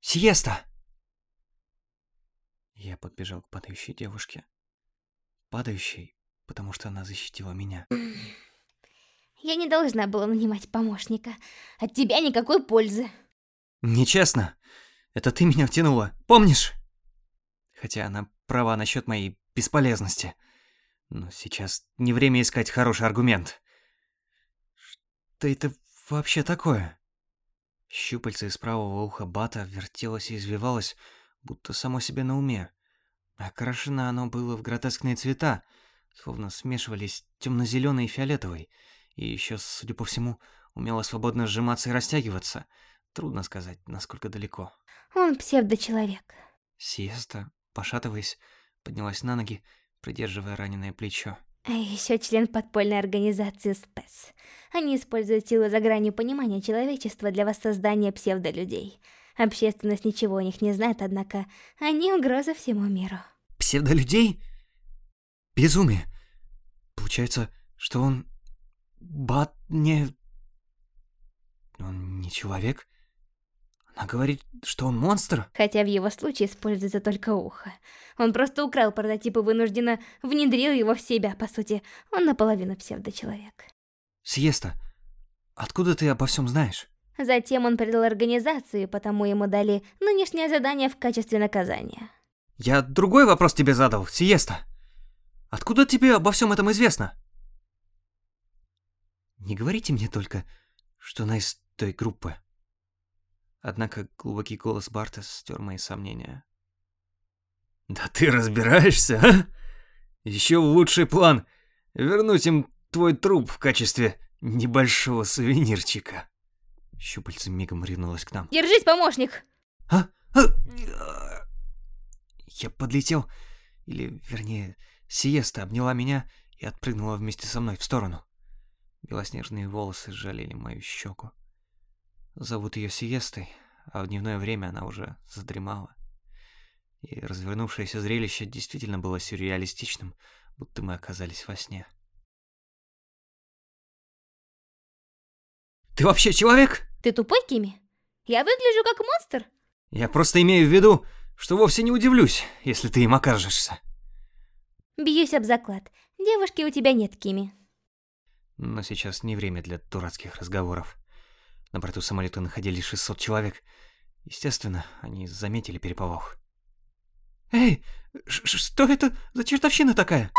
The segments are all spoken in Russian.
Сиеста! Я подбежал к падающей девушке. Падающей, потому что она защитила меня. Я не должна была нанимать помощника. От тебя никакой пользы. Нечестно. Это ты меня втянула, помнишь? Хотя она права насчет моей бесполезности. Но сейчас не время искать хороший аргумент. Что это вообще такое? Щупальце из правого уха Бата вертелось и извивалось, будто само себе на уме. Окрашено оно было в гротескные цвета, словно смешивались темно-зеленый и фиолетовый, и еще, судя по всему, умело свободно сжиматься и растягиваться. Трудно сказать, насколько далеко. Он псевдочеловек. Сиеста, пошатываясь, поднялась на ноги, придерживая раненое плечо. А еще член подпольной организации СПЭС. Они используют силы за гранью понимания человечества для воссоздания псевдолюдей. Общественность ничего о них не знает, однако они угроза всему миру. Псевдолюдей? Безумие. Получается, что он... Бат не... Он не человек? Она говорит, что он монстр? Хотя в его случае используется только ухо. Он просто украл прототип и вынужденно внедрил его в себя, по сути. Он наполовину псевдочеловек. Сиеста, откуда ты обо всем знаешь? Затем он предал организацию, потому ему дали нынешнее задание в качестве наказания. Я другой вопрос тебе задал, Сиеста. Откуда тебе обо всем этом известно? Не говорите мне только, что она из той группы. Однако глубокий голос Барта стер мои сомнения. «Да ты разбираешься, а? Еще лучший план — вернуть им твой труп в качестве небольшого сувенирчика». Щупальце мигом ринулось к нам. «Держись, помощник!» «А? а? Я подлетел, или, вернее, Сиеста обняла меня и отпрыгнула вместе со мной в сторону. Белоснежные волосы жалили мою щеку. Зовут ее Сиестой, а в дневное время она уже задремала. И развернувшееся зрелище действительно было сюрреалистичным, будто мы оказались во сне. Ты вообще человек? Ты тупой, Кими? Я выгляжу как монстр? Я просто имею в виду, что вовсе не удивлюсь, если ты им окажешься. Бьюсь об заклад. Девушки у тебя нет, Кими. Но сейчас не время для дурацких разговоров. На борту самолета находились 600 человек. Естественно, они заметили переполох. «Эй, что это за чертовщина такая?»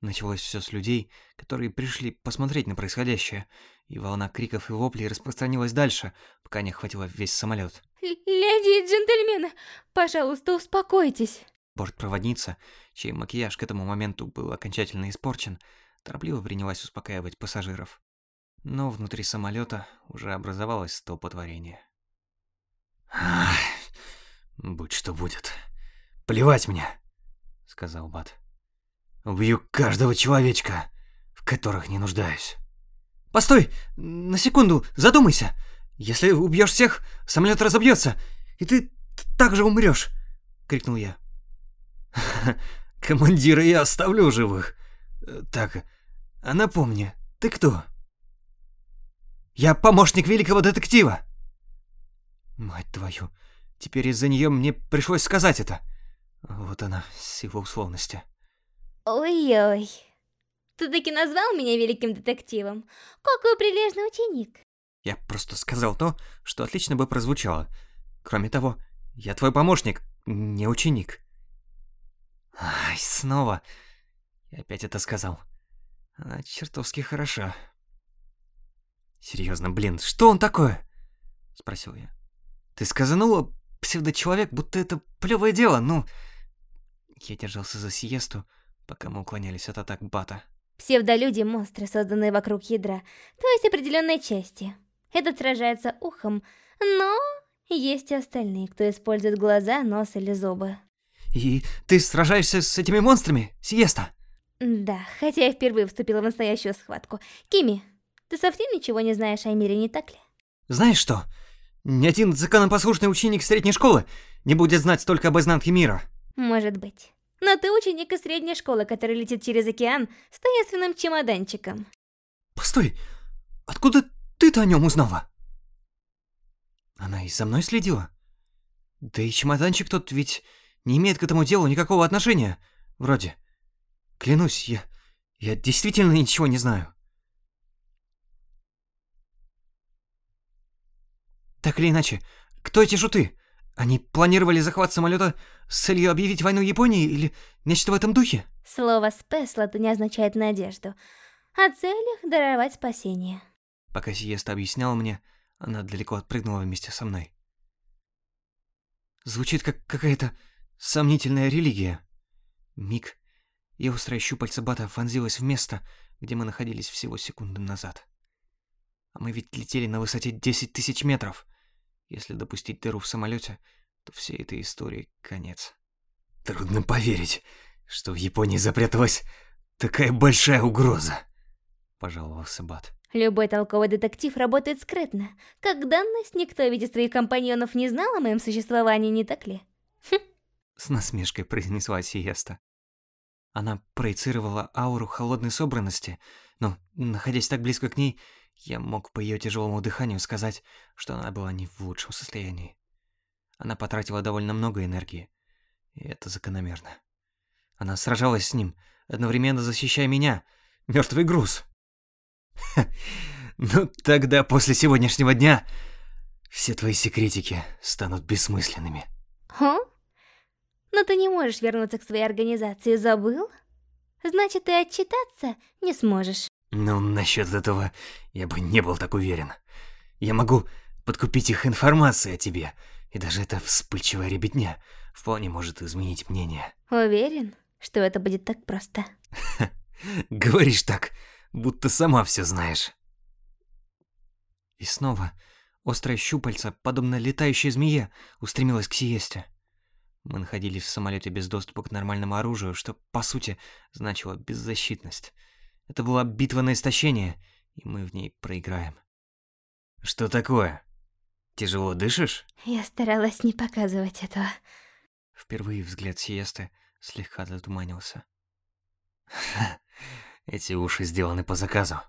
Началось все с людей, которые пришли посмотреть на происходящее, и волна криков и воплей распространилась дальше, пока не охватила весь самолет. «Леди и джентльмены, пожалуйста, успокойтесь!» Бортпроводница, чей макияж к этому моменту был окончательно испорчен, торопливо принялась успокаивать пассажиров. Но внутри самолета уже образовалось столпотворение. «Ах, будь что будет. Плевать мне», — сказал Бат. «Убью каждого человечка, в которых не нуждаюсь». «Постой! На секунду, задумайся! Если убьешь всех, самолет разобьется, и ты также умрешь!» — крикнул я. «Командира я оставлю живых. Так, а напомни, ты кто?» Я помощник великого детектива. Мать твою, теперь из-за нее мне пришлось сказать это. Вот она, сила условности. Ой-ой. Ты таки назвал меня великим детективом. Какой прилежный ученик. Я просто сказал то, что отлично бы прозвучало. Кроме того, я твой помощник, не ученик. Ай, снова. Я опять это сказал. Она чертовски хороша. Серьезно, блин, что он такое? Спросил я. Ты сказанула, псевдочеловек, будто это плевое дело, ну... Я держался за сиесту, пока мы уклонялись от атак Бата. Псевдолюди — монстры, созданные вокруг ядра, то есть определенной части. Этот сражается ухом, но есть и остальные, кто использует глаза, нос или зубы. И ты сражаешься с этими монстрами, Сиеста? Да, хотя я впервые вступила в настоящую схватку. Кими, ты совсем ничего не знаешь о мире, не так ли? Знаешь что? Ни один законопослушный ученик средней школы не будет знать столько об изнанке мира. Может быть. Но ты ученик из средней школы, который летит через океан с таинственным чемоданчиком. Постой, откуда ты-то о нем узнала? Она и за мной следила? Да и чемоданчик тот ведь не имеет к этому делу никакого отношения. Вроде. Клянусь, я... Я действительно ничего не знаю. Так или иначе, кто эти шуты? Они планировали захват самолета с целью объявить войну Японии или нечто в этом духе? Слово «спес» не означает надежду, а целях даровать спасение. Пока Сиеста объясняла мне, она далеко отпрыгнула вместе со мной. Звучит как какая-то сомнительная религия. Миг, и острое щупальце Бата вонзилось в место, где мы находились всего секунду назад. А мы ведь летели на высоте 10 тысяч метров. Если допустить дыру в самолете, то всей этой истории конец. Трудно поверить, что в Японии запряталась такая большая угроза, пожаловался Бат. Любой толковый детектив работает скрытно. Как данность, никто из твоих компаньонов не знал о моем существовании, не так ли? Хм. С насмешкой произнесла Сиеста. Она проецировала ауру холодной собранности, но, находясь так близко к ней, я мог по ее тяжелому дыханию сказать, что она была не в лучшем состоянии. Она потратила довольно много энергии, и это закономерно. Она сражалась с ним, одновременно защищая меня, мертвый груз. ну тогда после сегодняшнего дня все твои секретики станут бессмысленными. Хм? Но ты не можешь вернуться к своей организации, забыл? Значит, ты отчитаться не сможешь. Ну, насчет этого я бы не был так уверен. Я могу подкупить их информацией о тебе, и даже эта вспыльчивая ребятня вполне может изменить мнение. Уверен, что это будет так просто? Говоришь так, будто сама все знаешь. И снова острое щупальце, подобно летающей змее, устремилось к сиесте. Мы находились в самолете без доступа к нормальному оружию, что, по сути, значило беззащитность. Это была битва на истощение, и мы в ней проиграем. Что такое? Тяжело дышишь? Я старалась не показывать этого. Впервые взгляд Сиесты слегка затуманился. Эти уши сделаны по заказу.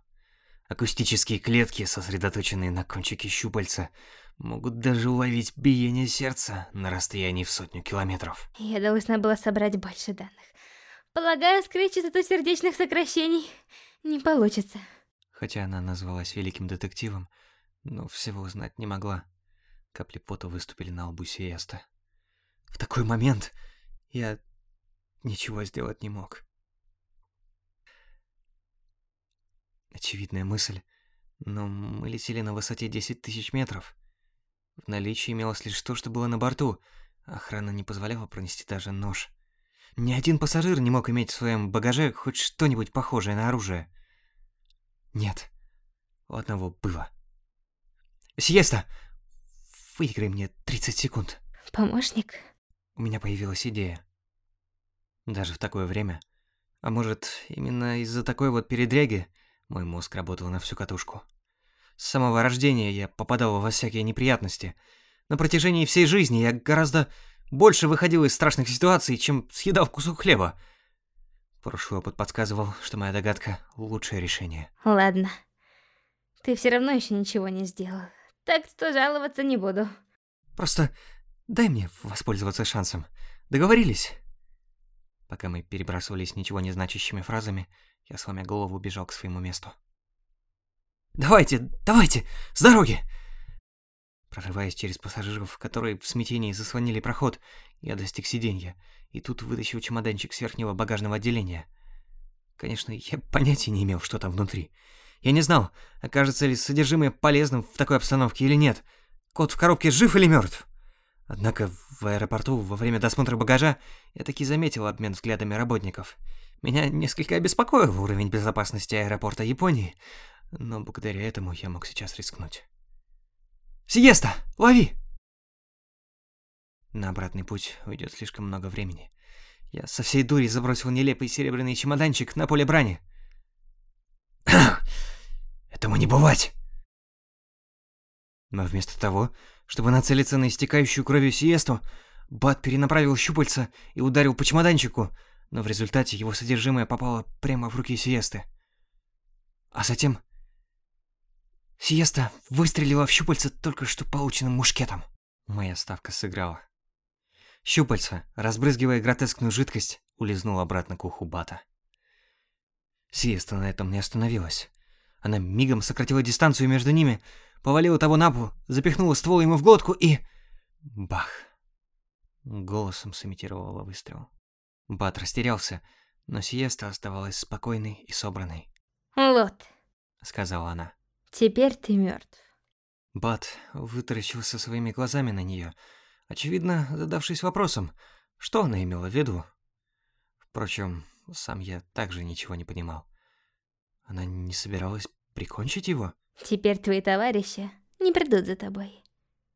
Акустические клетки, сосредоточенные на кончике щупальца, могут даже уловить биение сердца на расстоянии в сотню километров. Я должна была собрать больше данных. Полагаю, скрыть частоту сердечных сокращений не получится. Хотя она назвалась великим детективом, но всего знать не могла. Капли пота выступили на лбу Сиеста. В такой момент я ничего сделать не мог. Очевидная мысль, но мы летели на высоте 10 тысяч метров. В наличии имелось лишь то, что было на борту. Охрана не позволяла пронести даже нож. Ни один пассажир не мог иметь в своем багаже хоть что-нибудь похожее на оружие. Нет, у одного было. Сиеста, выиграй мне 30 секунд. Помощник? У меня появилась идея. Даже в такое время. А может, именно из-за такой вот передряги мой мозг работал на всю катушку. С самого рождения я попадал во всякие неприятности. На протяжении всей жизни я гораздо больше выходил из страшных ситуаций, чем съедал кусок хлеба. Прошлый опыт подсказывал, что моя догадка — лучшее решение. Ладно. Ты все равно еще ничего не сделал. Так что жаловаться не буду. Просто дай мне воспользоваться шансом. Договорились? Пока мы перебрасывались ничего не значащими фразами, я сломя голову бежал к своему месту. «Давайте, давайте, с дороги!» Прорываясь через пассажиров, которые в смятении заслонили проход, я достиг сиденья, и тут вытащил чемоданчик с верхнего багажного отделения. Конечно, я понятия не имел, что там внутри. Я не знал, окажется ли содержимое полезным в такой обстановке или нет. Кот в коробке жив или мертв. Однако в аэропорту во время досмотра багажа я таки заметил обмен взглядами работников. Меня несколько обеспокоил уровень безопасности аэропорта Японии, но благодаря этому я мог сейчас рискнуть. Сиеста, лови!» На обратный путь уйдет слишком много времени. Я со всей дури забросил нелепый серебряный чемоданчик на поле брани. Этому не бывать! Но вместо того, чтобы нацелиться на истекающую кровью Сиесту, Бат перенаправил щупальца и ударил по чемоданчику, но в результате его содержимое попало прямо в руки Сиесты. А затем Сиеста выстрелила в щупальца только что полученным мушкетом. Моя ставка сыграла. Щупальца, разбрызгивая гротескную жидкость, улизнул обратно к уху Бата. Сиеста на этом не остановилась. Она мигом сократила дистанцию между ними, повалила того на пол, запихнула ствол ему в глотку и... Бах! Голосом сымитировала выстрел. Бат растерялся, но Сиеста оставалась спокойной и собранной. «Лот», — сказала она. «Теперь ты мертв. Бат вытаращился своими глазами на нее, очевидно, задавшись вопросом, что она имела в виду. Впрочем, сам я также ничего не понимал. Она не собиралась прикончить его? Теперь твои товарищи не придут за тобой.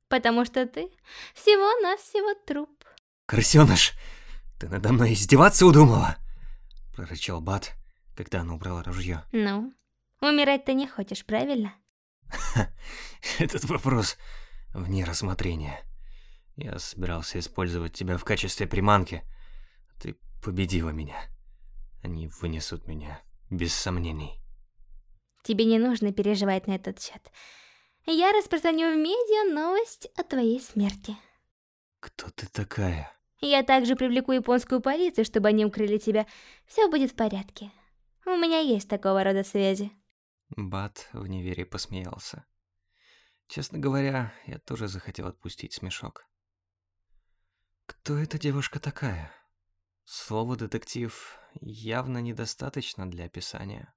Потому что ты всего-навсего труп. Крысёныш, ты надо мной издеваться удумала? Прорычал Бат, когда она убрала ружье. Ну, умирать ты не хочешь, правильно? Этот вопрос вне рассмотрения. Я собирался использовать тебя в качестве приманки. Ты победила меня. Они вынесут меня, без сомнений. Тебе не нужно переживать на этот счет. Я распространю в медиа новость о твоей смерти. Кто ты такая? Я также привлеку японскую полицию, чтобы они укрыли тебя. Все будет в порядке. У меня есть такого рода связи. Бат в неверии посмеялся. Честно говоря, я тоже захотел отпустить смешок. Кто эта девушка такая? Слово «детектив» явно недостаточно для описания.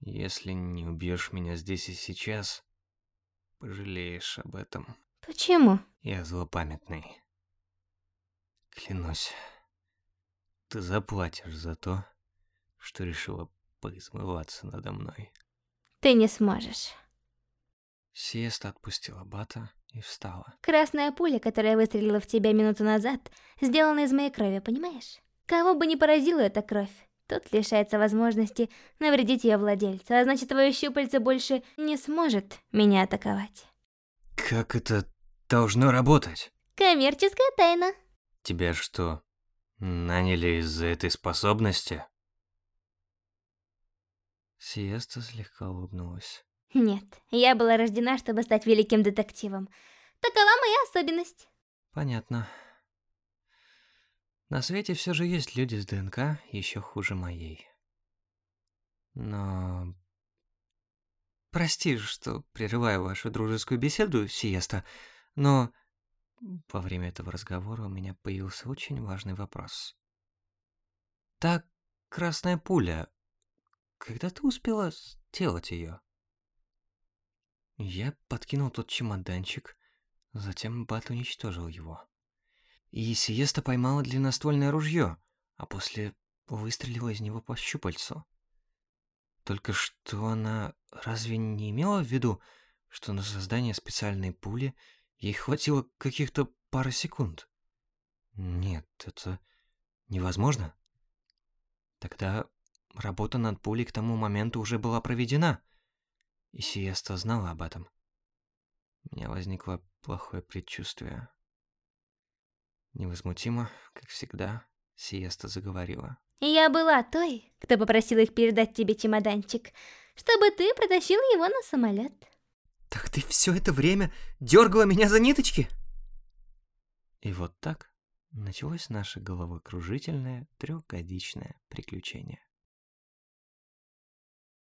Если не убьешь меня здесь и сейчас, пожалеешь об этом. Почему? Я злопамятный. Клянусь, ты заплатишь за то, что решила поизмываться надо мной. Ты не сможешь. Сиеста отпустила Бата и встала. Красная пуля, которая выстрелила в тебя минуту назад, сделана из моей крови, понимаешь? Кого бы не поразила эта кровь, тот лишается возможности навредить ее владельцу, а значит твое щупальце больше не сможет меня атаковать. Как это должно работать? Коммерческая тайна. Тебя что, наняли из-за этой способности? Сиеста слегка улыбнулась. Нет, я была рождена, чтобы стать великим детективом. Такова моя особенность. Понятно. На свете все же есть люди с ДНК еще хуже моей. Но... Прости, что прерываю вашу дружескую беседу, Сиеста, но... Во время этого разговора у меня появился очень важный вопрос. Та красная пуля, когда ты успела сделать ее? Я подкинул тот чемоданчик, затем Бат уничтожил его. И Сиеста поймала длинноствольное ружье, а после выстрелила из него по щупальцу. Только что она разве не имела в виду, что на создание специальной пули ей хватило каких-то пары секунд? Нет, это невозможно. Тогда Работа над пулей к тому моменту уже была проведена, и Сиеста знала об этом. У меня возникло плохое предчувствие. Невозмутимо, как всегда, Сиеста заговорила. Я была той, кто попросил их передать тебе чемоданчик, чтобы ты протащил его на самолет. Так ты все это время дергала меня за ниточки? И вот так началось наше головокружительное трехгодичное приключение.